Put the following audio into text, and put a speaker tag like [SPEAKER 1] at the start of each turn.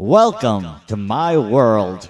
[SPEAKER 1] Welcome to my world.